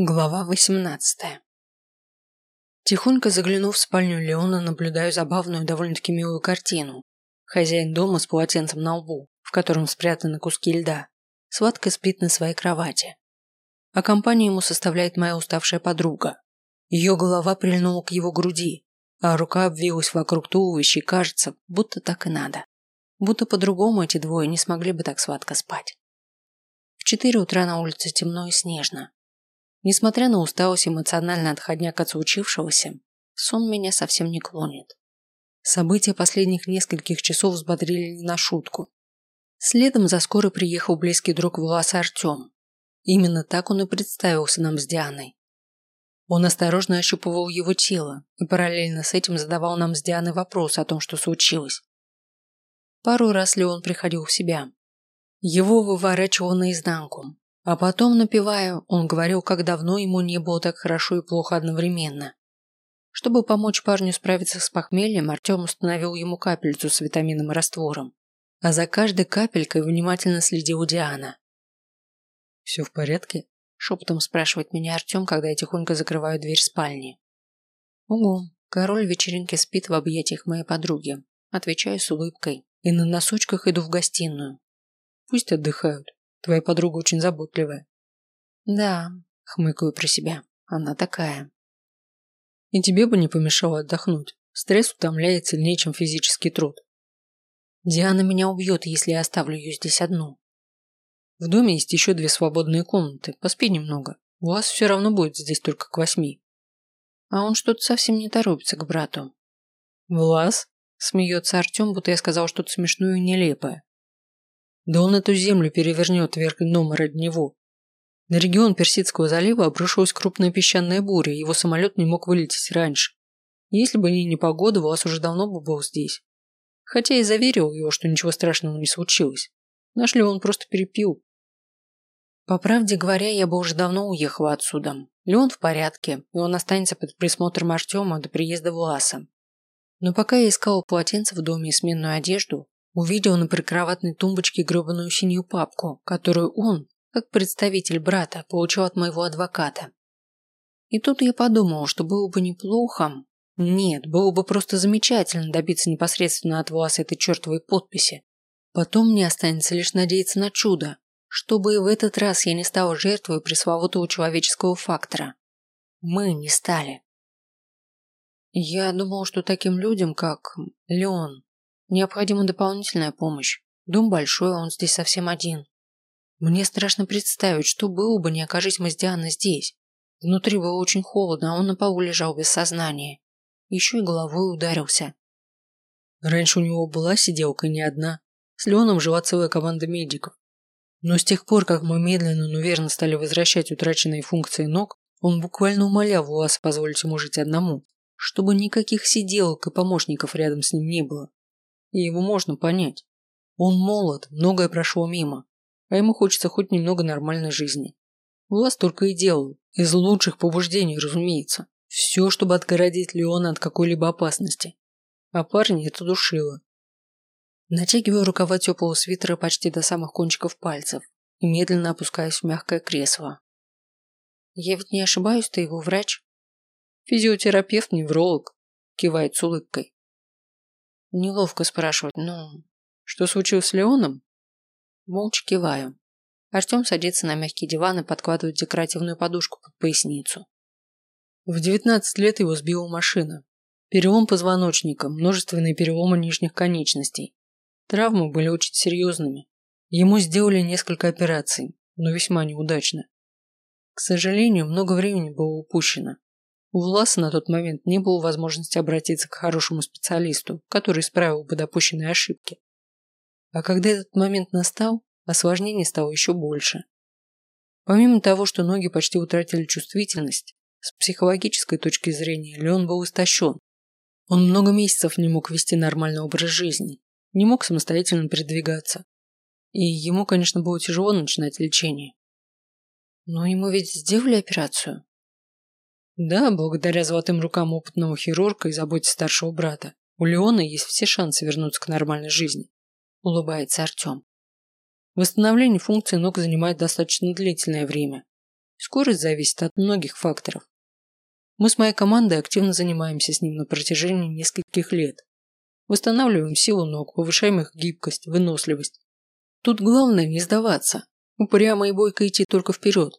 Глава 18 Тихонько заглянув в спальню Леона, наблюдаю забавную, довольно-таки милую картину. Хозяин дома с полотенцем на лбу, в котором спрятаны куски льда, сладко спит на своей кровати. А компанию ему составляет моя уставшая подруга. Ее голова прильнула к его груди, а рука обвилась вокруг туловища и кажется, будто так и надо. Будто по-другому эти двое не смогли бы так сладко спать. В четыре утра на улице темно и снежно. Несмотря на усталость эмоционально отходняк от случившегося, сон меня совсем не клонит. События последних нескольких часов взбодрили не на шутку. Следом за скорой приехал близкий друг Власа Артем. Именно так он и представился нам с Дианой. Он осторожно ощупывал его тело и параллельно с этим задавал нам с Дианой вопрос о том, что случилось. Пару раз Леон приходил в себя. Его выворачивало наизнанку, а потом, напевая, он говорил, как давно ему не было так хорошо и плохо одновременно. Чтобы помочь парню справиться с похмельем, Артем установил ему капельцу с витаминным раствором. А за каждой капелькой внимательно следил Диана. «Все в порядке?» – шепотом спрашивает меня Артем, когда я тихонько закрываю дверь спальни. «Угу, король вечеринки спит в объятиях моей подруги», – отвечаю с улыбкой и на носочках иду в гостиную. «Пусть отдыхают. Твоя подруга очень заботливая. Да, хмыкаю про себя. Она такая. И тебе бы не помешало отдохнуть. Стресс утомляет сильнее, чем физический труд. Диана меня убьет, если я оставлю ее здесь одну. В доме есть еще две свободные комнаты. Поспи немного. У вас все равно будет здесь только к восьми. А он что-то совсем не торопится к брату. Влас? Смеется Артем, будто я сказал что-то смешное и нелепое. Да он эту землю перевернет вверх дном ради него. На регион Персидского залива обрушилась крупная песчаная буря, его самолет не мог вылететь раньше. Если бы не непогода, Влас уже давно бы был здесь. Хотя и заверил его, что ничего страшного не случилось. Наш Леон просто перепил. По правде говоря, я бы уже давно уехала отсюда. Леон в порядке, и он останется под присмотром Артема до приезда Власа. Но пока я искала полотенце в доме и сменную одежду, Увидел на прикроватной тумбочке гребаную синюю папку, которую он, как представитель брата, получил от моего адвоката. И тут я подумал, что было бы неплохо, нет, было бы просто замечательно добиться непосредственно от вас этой чертовой подписи. Потом мне останется лишь надеяться на чудо, чтобы и в этот раз я не стала жертвой пресловутого человеческого фактора. Мы не стали. Я думал, что таким людям, как Леон, Необходима дополнительная помощь. Дом большой, а он здесь совсем один. Мне страшно представить, что было бы, не окажись мы с Дианой здесь. Внутри было очень холодно, а он на полу лежал без сознания. Еще и головой ударился. Раньше у него была сиделка не одна. С Леоном жила целая команда медиков. Но с тех пор, как мы медленно, но верно стали возвращать утраченные функции ног, он буквально умолял Власа позволить ему жить одному, чтобы никаких сиделок и помощников рядом с ним не было. И его можно понять. Он молод, многое прошло мимо, а ему хочется хоть немного нормальной жизни. Влас только и делал, из лучших побуждений, разумеется. Все, чтобы отгородить Леона от какой-либо опасности. А парня это душило. Натягиваю рукава теплого свитера почти до самых кончиков пальцев и медленно опускаюсь в мягкое кресло. Я ведь не ошибаюсь, ты его врач? Физиотерапевт, невролог, кивает с улыбкой. Неловко спрашивать, ну, что случилось с Леоном? Молча киваю. Артем садится на мягкий диван и подкладывает декоративную подушку под поясницу. В 19 лет его сбила машина. Перелом позвоночника, множественные переломы нижних конечностей. Травмы были очень серьезными. Ему сделали несколько операций, но весьма неудачно. К сожалению, много времени было упущено. У Власа на тот момент не было возможности обратиться к хорошему специалисту, который исправил бы допущенные ошибки. А когда этот момент настал, осложнений стало еще больше. Помимо того, что ноги почти утратили чувствительность, с психологической точки зрения Леон был истощен. Он много месяцев не мог вести нормальный образ жизни, не мог самостоятельно передвигаться. И ему, конечно, было тяжело начинать лечение. Но ему ведь сделали операцию. Да, благодаря золотым рукам опытного хирурга и заботе старшего брата, у Леона есть все шансы вернуться к нормальной жизни. Улыбается Артем. Восстановление функций ног занимает достаточно длительное время. Скорость зависит от многих факторов. Мы с моей командой активно занимаемся с ним на протяжении нескольких лет. Восстанавливаем силу ног, повышаем их гибкость, выносливость. Тут главное не сдаваться. Упрямо и бойко идти только вперед.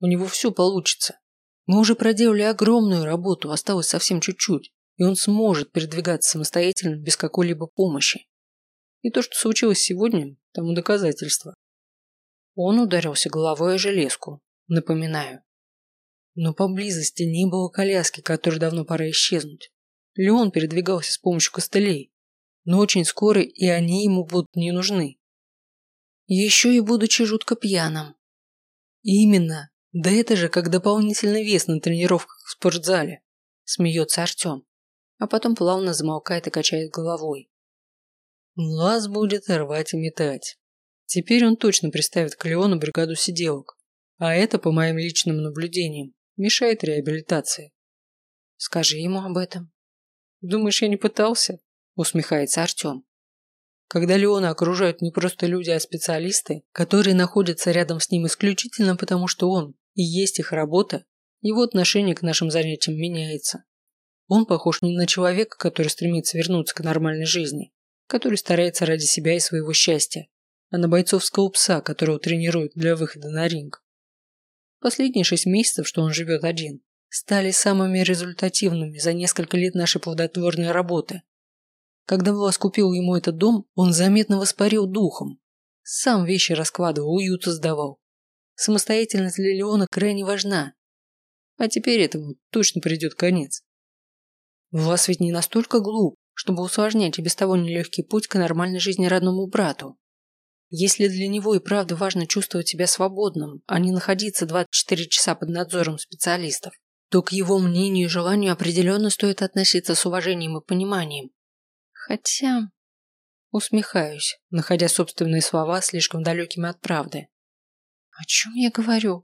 У него все получится. Мы уже проделали огромную работу, осталось совсем чуть-чуть, и он сможет передвигаться самостоятельно без какой-либо помощи. И то, что случилось сегодня, тому доказательство. Он ударился головой о железку, напоминаю. Но поблизости не было коляски, которой давно пора исчезнуть. Леон передвигался с помощью костылей, но очень скоро и они ему будут не нужны. Еще и будучи жутко пьяным. Именно, да это же как дополнительный вес на тренировках в спортзале, смеется Артем, а потом плавно замолкает и качает головой. Лаз будет рвать и метать. Теперь он точно приставит к Леону бригаду сиделок, а это, по моим личным наблюдениям, мешает реабилитации. Скажи ему об этом. Думаешь, я не пытался? Усмехается Артем. Когда Леона окружают не просто люди, а специалисты, которые находятся рядом с ним исключительно потому, что он и есть их работа, его отношение к нашим занятиям меняется. Он похож не на человека, который стремится вернуться к нормальной жизни, который старается ради себя и своего счастья, а на бойцовского пса, которого тренируют для выхода на ринг. Последние шесть месяцев, что он живет один, стали самыми результативными за несколько лет нашей плодотворной работы. Когда Влас купил ему этот дом, он заметно воспарил духом. Сам вещи раскладывал, уют создавал. Самостоятельность для Леона крайне важна. А теперь этому точно придет конец. Влас ведь не настолько глуп, чтобы усложнять и без того нелегкий путь к нормальной жизни родному брату. Если для него и правда важно чувствовать себя свободным, а не находиться 24 часа под надзором специалистов, то к его мнению и желанию определенно стоит относиться с уважением и пониманием. Хотя... Усмехаюсь, находя собственные слова слишком далекими от правды. О чем я говорю?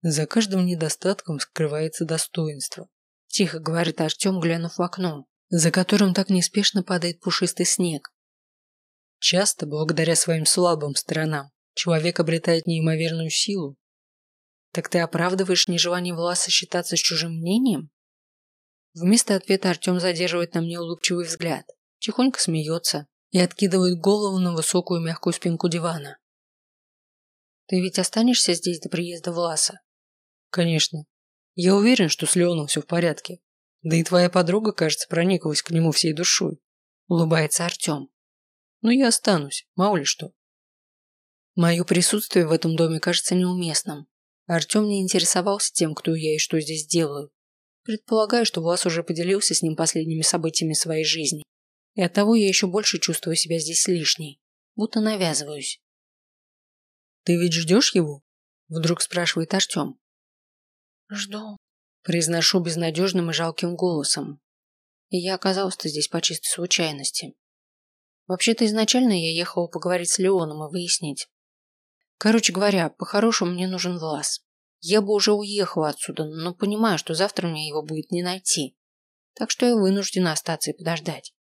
За каждым недостатком скрывается достоинство. Тихо говорит Артем, глянув в окно, за которым так неспешно падает пушистый снег. Часто, благодаря своим слабым сторонам, человек обретает неимоверную силу, так ты оправдываешь нежелание Власа считаться с чужим мнением? Вместо ответа Артем задерживает на мне улыбчивый взгляд, тихонько смеется и откидывает голову на высокую мягкую спинку дивана. Ты ведь останешься здесь до приезда Власа? Конечно. Я уверен, что с Леоном все в порядке. Да и твоя подруга, кажется, прониклась к нему всей душой. Улыбается Артем. Но я останусь, мало ли что. Мое присутствие в этом доме кажется неуместным. Артем не интересовался тем, кто я и что здесь делаю. Предполагаю, что Влас уже поделился с ним последними событиями своей жизни. И оттого я еще больше чувствую себя здесь лишней. Будто навязываюсь. «Ты ведь ждешь его?» Вдруг спрашивает Артем. «Жду», произношу безнадежным и жалким голосом. И я оказался здесь по чистой случайности. Вообще-то изначально я ехала поговорить с Леоном и выяснить, Короче говоря, по-хорошему мне нужен Влас. Я бы уже уехала отсюда, но понимаю, что завтра мне его будет не найти. Так что я вынуждена остаться и подождать.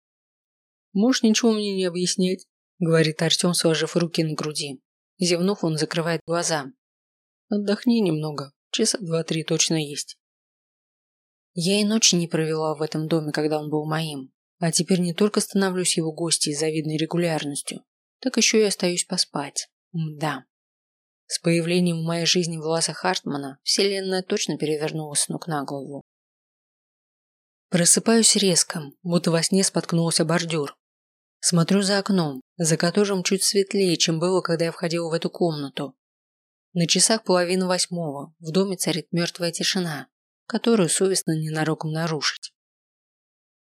Можешь ничего мне не объяснять, говорит Артем, сложив руки на груди. Зевнув, он закрывает глаза. Отдохни немного, часа два-три точно есть. Я и ночи не провела в этом доме, когда он был моим. А теперь не только становлюсь его гостьей с завидной регулярностью, так еще и остаюсь поспать. Да. С появлением в моей жизни Власа Хартмана вселенная точно перевернулась с ног на голову. Просыпаюсь резко, будто во сне споткнулся бордюр. Смотрю за окном, за которым чуть светлее, чем было, когда я входил в эту комнату. На часах половина восьмого, в доме царит мертвая тишина, которую совестно ненароком нарушить.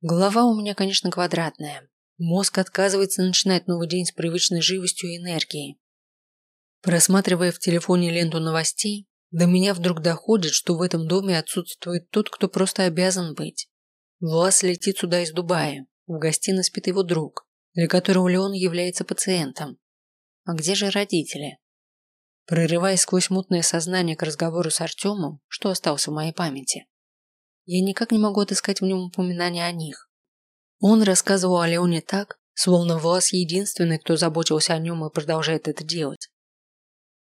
Голова у меня, конечно, квадратная. Мозг отказывается начинать новый день с привычной живостью и энергией. Просматривая в телефоне ленту новостей, до меня вдруг доходит, что в этом доме отсутствует тот, кто просто обязан быть. Влас летит сюда из Дубая. В гостиной спит его друг, для которого Леон является пациентом. А где же родители? Прорываясь сквозь мутное сознание к разговору с Артемом, что остался в моей памяти, я никак не могу отыскать в нем упоминания о них. Он рассказывал о Леоне так, словно Влас единственный, кто заботился о нем и продолжает это делать.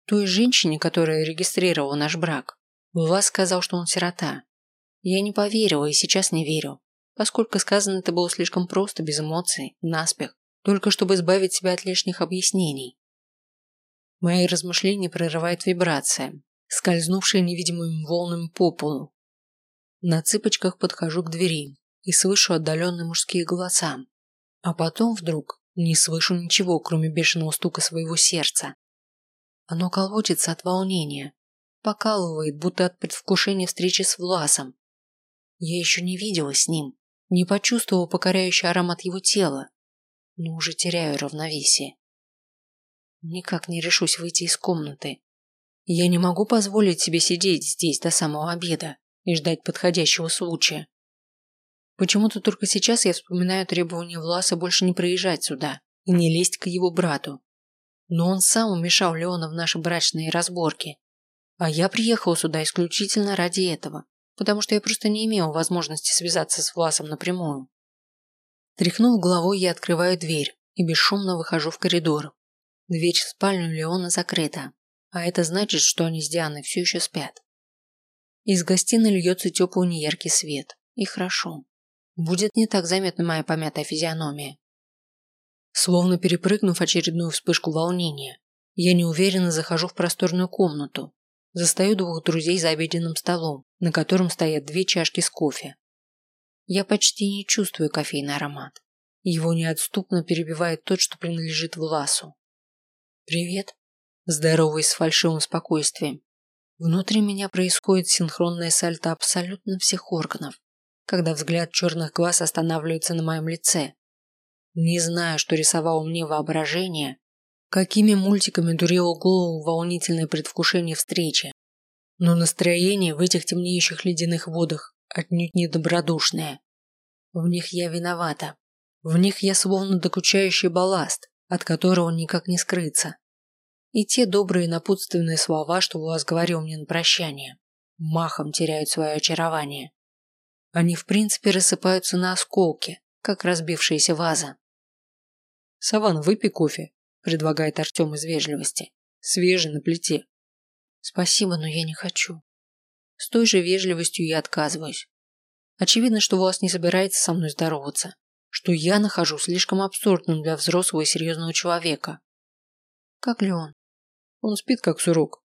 Той женщине, которая регистрировала наш брак, Влас сказал, что он сирота. Я не поверила и сейчас не верю, поскольку сказано это было слишком просто, без эмоций, наспех, только чтобы избавить себя от лишних объяснений. Мои размышления прерывает вибрация, скользнувшая невидимыми волнами по полу. На цыпочках подхожу к двери и слышу отдаленные мужские голоса. А потом вдруг не слышу ничего, кроме бешеного стука своего сердца. Оно колотится от волнения, покалывает, будто от предвкушения встречи с Власом. Я еще не видела с ним, не почувствовала покоряющий аромат его тела, но уже теряю равновесие. Никак не решусь выйти из комнаты. Я не могу позволить себе сидеть здесь до самого обеда и ждать подходящего случая. Почему-то только сейчас я вспоминаю требование Власа больше не проезжать сюда и не лезть к его брату. Но он сам умешал Леона в наши брачные разборки. А я приехал сюда исключительно ради этого, потому что я просто не имел возможности связаться с Власом напрямую. Тряхнув головой, я открываю дверь и бесшумно выхожу в коридор. Дверь в спальню Леона закрыта, а это значит, что они с Дианой все еще спят. Из гостиной льется теплый неяркий свет, и хорошо. Будет не так заметна моя помятая физиономия. Словно перепрыгнув очередную вспышку волнения, я неуверенно захожу в просторную комнату, застаю двух друзей за обеденным столом, на котором стоят две чашки с кофе. Я почти не чувствую кофейный аромат. Его неотступно перебивает тот, что принадлежит Власу. «Привет», здоровый с фальшивым спокойствием. Внутри меня происходит синхронное сальто абсолютно всех органов, когда взгляд черных глаз останавливается на моем лице. Не знаю, что рисовало мне воображение, какими мультиками дурило голову волнительное предвкушение встречи, но настроение в этих темнеющих ледяных водах отнюдь не добродушные. В них я виновата. В них я словно докучающий балласт, от которого никак не скрыться. И те добрые напутственные слова, что Влас говорил мне на прощание, махом теряют свое очарование. Они в принципе рассыпаются на осколки, как разбившаяся ваза. «Саван, выпей кофе», – предлагает Артем из вежливости. «Свежий на плите». «Спасибо, но я не хочу», с той же вежливостью я отказываюсь. Очевидно, что Влас не собирается со мной здороваться, что я нахожу слишком абсурдным для взрослого и серьезного человека. Как ли он? Он спит как сурок.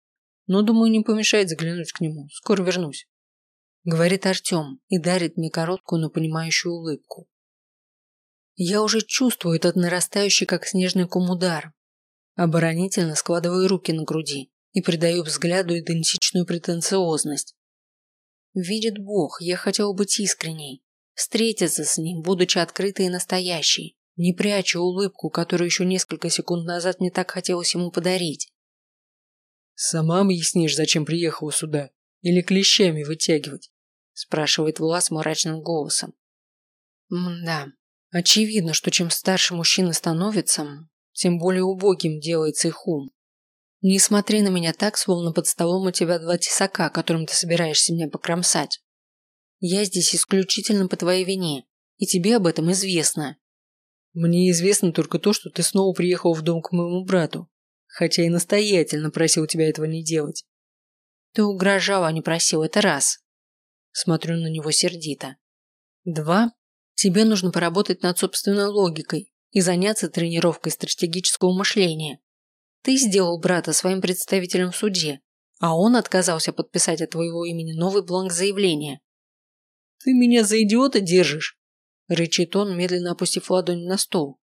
Но, думаю, не помешает заглянуть к нему. Скоро вернусь. Говорит Артем и дарит мне короткую, но понимающую улыбку. Я уже чувствую этот нарастающий, как снежный ком удар. Оборонительно складываю руки на груди и придаю взгляду идентичную претенциозность. Видит Бог, я хотел быть искренней, встретиться с ним, будучи открытой и настоящей, не пряча улыбку, которую еще несколько секунд назад мне так хотелось ему подарить. «Сама объяснишь, зачем приехала сюда? Или клещами вытягивать?» спрашивает Влас мрачным голосом. да, очевидно, что чем старше мужчина становится, тем более убогим делается их ум. Не смотри на меня так, словно под столом у тебя два тесака, которым ты собираешься меня покромсать. Я здесь исключительно по твоей вине, и тебе об этом известно. Мне известно только то, что ты снова приехал в дом к моему брату, хотя и настоятельно просил тебя этого не делать. Ты угрожал, а не просил, это раз. Смотрю на него сердито. Два. Тебе нужно поработать над собственной логикой и заняться тренировкой стратегического мышления. Ты сделал брата своим представителем в суде, а он отказался подписать от твоего имени новый бланк заявления. Ты меня за идиота держишь? Рычит он, медленно опустив ладонь на стол.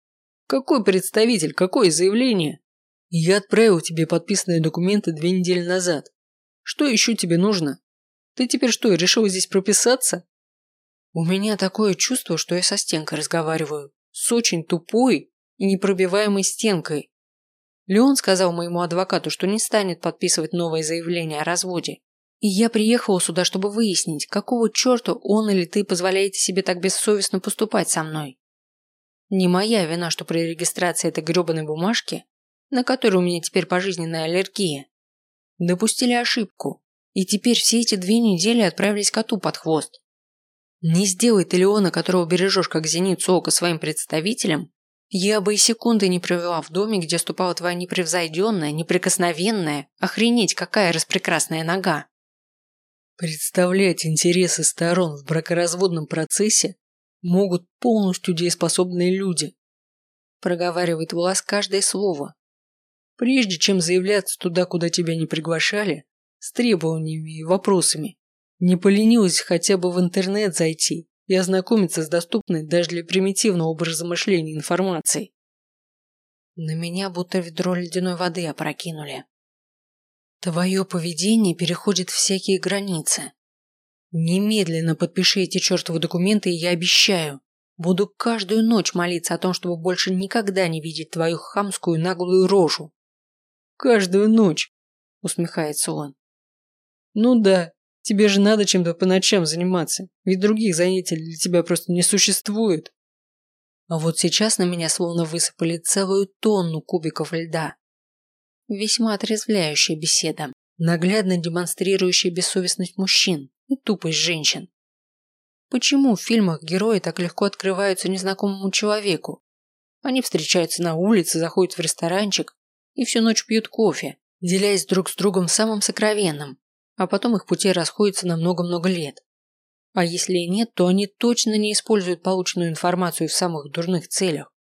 Какой представитель, какое заявление? Я отправил тебе подписанные документы две недели назад. Что еще тебе нужно? Ты теперь что, решил здесь прописаться? У меня такое чувство, что я со стенкой разговариваю. С очень тупой и непробиваемой стенкой. Леон сказал моему адвокату, что не станет подписывать новое заявление о разводе. И я приехала сюда, чтобы выяснить, какого черта он или ты позволяете себе так бессовестно поступать со мной. Не моя вина, что при регистрации этой гребаной бумажки, на которой у меня теперь пожизненная аллергия, допустили ошибку, и теперь все эти две недели отправились коту под хвост. Не сделай ты Леона, которого бережешь как зеницу ока своим представителем, Я бы и секунды не провела в доме, где ступала твоя непревзойденная, неприкосновенная, охренеть, какая распрекрасная нога. Представлять интересы сторон в бракоразводном процессе могут полностью дееспособные люди. Проговаривает Влас каждое слово. Прежде чем заявляться туда, куда тебя не приглашали, с требованиями и вопросами, не поленилась хотя бы в интернет зайти и ознакомиться с доступной даже для примитивного образа мышления информацией. На меня будто ведро ледяной воды опрокинули. Твое поведение переходит всякие границы. Немедленно подпиши эти чертовы документы, и я обещаю, буду каждую ночь молиться о том, чтобы больше никогда не видеть твою хамскую наглую рожу. Каждую ночь, усмехается он. Ну да, тебе же надо чем-то по ночам заниматься, ведь других занятий для тебя просто не существует. А вот сейчас на меня словно высыпали целую тонну кубиков льда. Весьма отрезвляющая беседа, наглядно демонстрирующая бессовестность мужчин и тупость женщин. Почему в фильмах герои так легко открываются незнакомому человеку? Они встречаются на улице, заходят в ресторанчик и всю ночь пьют кофе, делясь друг с другом самым сокровенным, а потом их пути расходятся на много-много лет. А если и нет, то они точно не используют полученную информацию в самых дурных целях.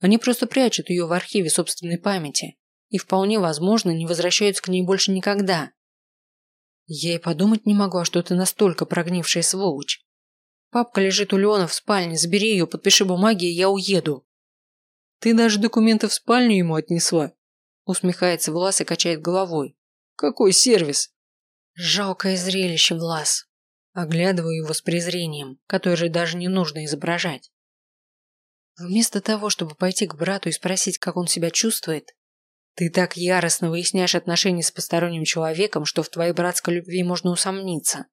Они просто прячут ее в архиве собственной памяти и вполне возможно не возвращаются к ней больше никогда. Я и подумать не могу, что ты настолько прогнившая сволочь. Папка лежит у Леона в спальне, забери ее, подпиши бумаги, и я уеду. Ты даже документы в спальню ему отнесла? Усмехается Влас и качает головой. Какой сервис? Жалкое зрелище, Влас. Оглядываю его с презрением, которое даже не нужно изображать. Вместо того, чтобы пойти к брату и спросить, как он себя чувствует, ты так яростно выясняешь отношения с посторонним человеком, что в твоей братской любви можно усомниться.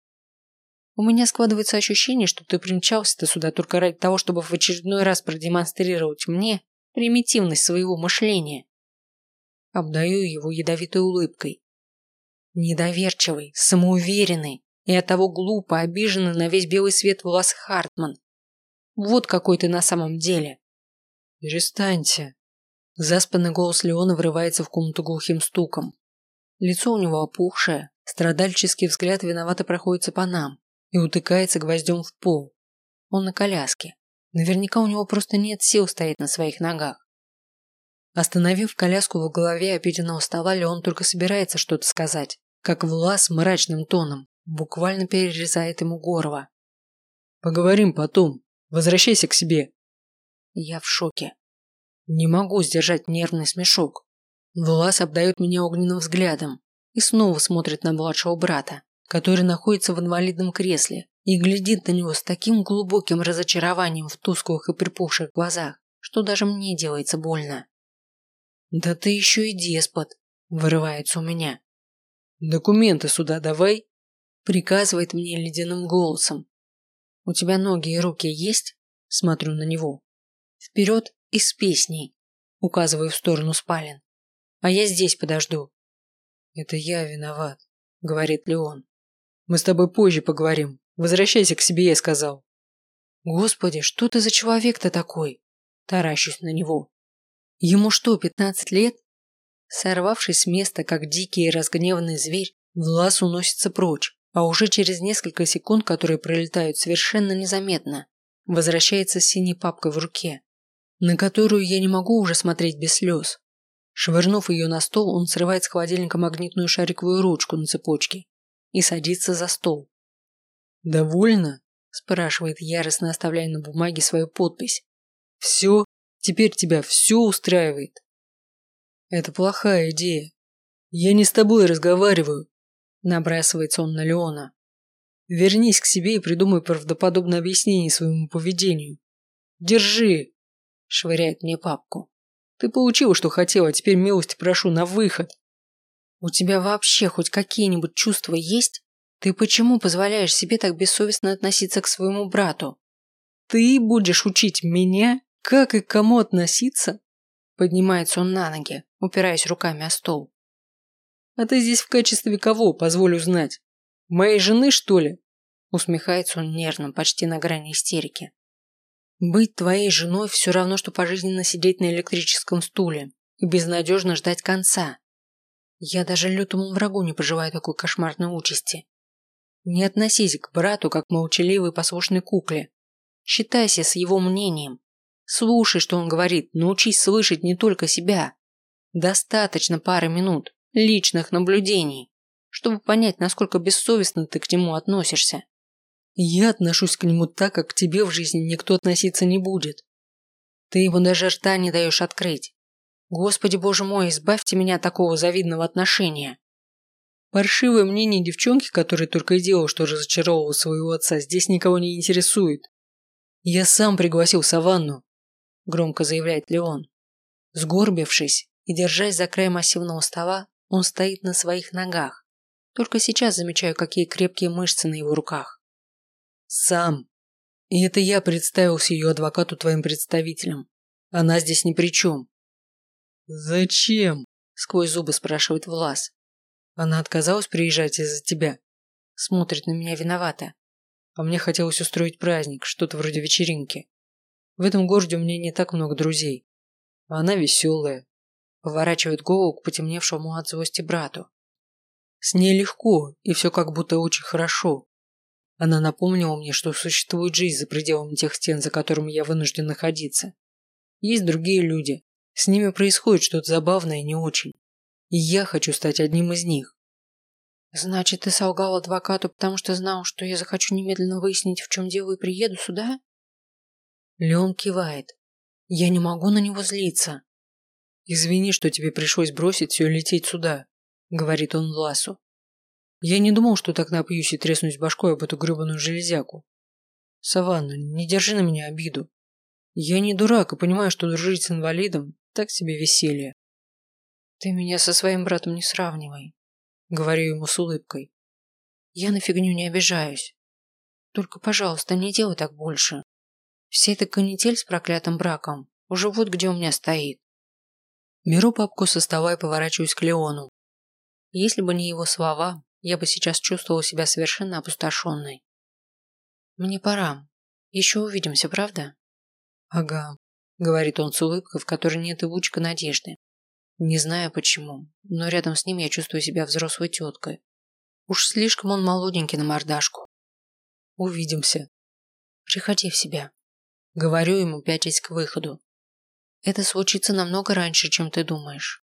У меня складывается ощущение, что ты примчался-то сюда только ради того, чтобы в очередной раз продемонстрировать мне примитивность своего мышления. Обдаю его ядовитой улыбкой. Недоверчивый, самоуверенный и оттого глупо обиженный на весь белый свет Влас Хартман. Вот какой ты на самом деле. Перестаньте, Заспанный голос Леона врывается в комнату глухим стуком. Лицо у него опухшее, страдальческий взгляд виновато проходится по нам и утыкается гвоздем в пол. Он на коляске. Наверняка у него просто нет сил стоять на своих ногах. Остановив коляску в голове обеденного стола, Леон только собирается что-то сказать, как Влас мрачным тоном буквально перерезает ему горло. «Поговорим потом. Возвращайся к себе». Я в шоке. Не могу сдержать нервный смешок. Влас обдает меня огненным взглядом и снова смотрит на младшего брата, который находится в инвалидном кресле и глядит на него с таким глубоким разочарованием в тусклых и припухших глазах, что даже мне делается больно. «Да ты еще и деспот!» – вырывается у меня. «Документы сюда давай!» – приказывает мне ледяным голосом. «У тебя ноги и руки есть?» – смотрю на него. «Вперед и с песней, указываю в сторону спален. А я здесь подожду. Это я виноват, говорит Леон. Мы с тобой позже поговорим. Возвращайся к себе, я сказал. Господи, что ты за человек-то такой? Таращусь на него. Ему что, пятнадцать лет? Сорвавшись с места, как дикий и разгневанный зверь, Влас уносится прочь, а уже через несколько секунд, которые пролетают совершенно незаметно, возвращается с синей папкой в руке на которую я не могу уже смотреть без слез. Швырнув ее на стол, он срывает с холодильника магнитную шариковую ручку на цепочке и садится за стол. «Довольно?» – спрашивает яростно, оставляя на бумаге свою подпись. «Все? Теперь тебя все устраивает?» «Это плохая идея. Я не с тобой разговариваю», – набрасывается он на Леона. «Вернись к себе и придумай правдоподобное объяснение своему поведению. Держи!» швыряет мне папку. Ты получила, что хотела, а теперь милости прошу на выход. У тебя вообще хоть какие-нибудь чувства есть? Ты почему позволяешь себе так бессовестно относиться к своему брату? Ты будешь учить меня, как и к кому относиться? Поднимается он на ноги, упираясь руками о стол. А ты здесь в качестве кого, позволю знать? Моей жены, что ли? Усмехается он нервно, почти на грани истерики. Быть твоей женой все равно, что пожизненно сидеть на электрическом стуле и безнадежно ждать конца. Я даже лютому врагу не пожелаю такой кошмарной участи. Не относись к брату как к молчаливой послушной кукле. Считайся с его мнением. Слушай, что он говорит, научись слышать не только себя. Достаточно пары минут личных наблюдений, чтобы понять, насколько бессовестно ты к нему относишься. Я отношусь к нему так, как к тебе в жизни никто относиться не будет. Ты ему даже рта не даешь открыть. Господи боже мой, избавьте меня от такого завидного отношения. Паршивое мнение девчонки, которая только и делала, что разочаровывала своего отца, здесь никого не интересует. Я сам пригласил Саванну, громко заявляет Леон. Сгорбившись и держась за край массивного стола, он стоит на своих ногах. Только сейчас замечаю, какие крепкие мышцы на его руках. Сам. И это я представился ее адвокату твоим представителем. Она здесь ни при чем. Зачем? Сквозь зубы спрашивает Влас. Она отказалась приезжать из-за тебя. Смотрит на меня виновато. А мне хотелось устроить праздник, что-то вроде вечеринки. В этом городе у меня не так много друзей. А она веселая. Поворачивает голову к потемневшему от злости брату. С ней легко, и все как будто очень хорошо. Она напомнила мне, что существует жизнь за пределами тех стен, за которыми я вынужден находиться. Есть другие люди. С ними происходит что-то забавное и не очень. И я хочу стать одним из них. Значит, ты солгал адвокату, потому что знал, что я захочу немедленно выяснить, в чем дело, и приеду сюда? Леон кивает. Я не могу на него злиться. Извини, что тебе пришлось бросить все и лететь сюда, говорит он Власу. Я не думал, что так напьюсь и треснусь башкой об эту гребаную железяку. Саванна, не держи на меня обиду. Я не дурак и понимаю, что дружить с инвалидом – так себе веселье. Ты меня со своим братом не сравнивай, говорю ему с улыбкой. Я на фигню не обижаюсь. Только, пожалуйста, не делай так больше. Вся эта канитель с проклятым браком уже вот где у меня стоит. Беру папку со стола и поворачиваюсь к Леону. Если бы не его слова, я бы сейчас чувствовала себя совершенно опустошенной. Мне пора. Еще увидимся, правда? Ага, говорит он с улыбкой, в которой нет и лучка надежды. Не знаю почему, но рядом с ним я чувствую себя взрослой теткой. Уж слишком он молоденький на мордашку. Увидимся. Приходи в себя. Говорю ему, пятясь к выходу. Это случится намного раньше, чем ты думаешь.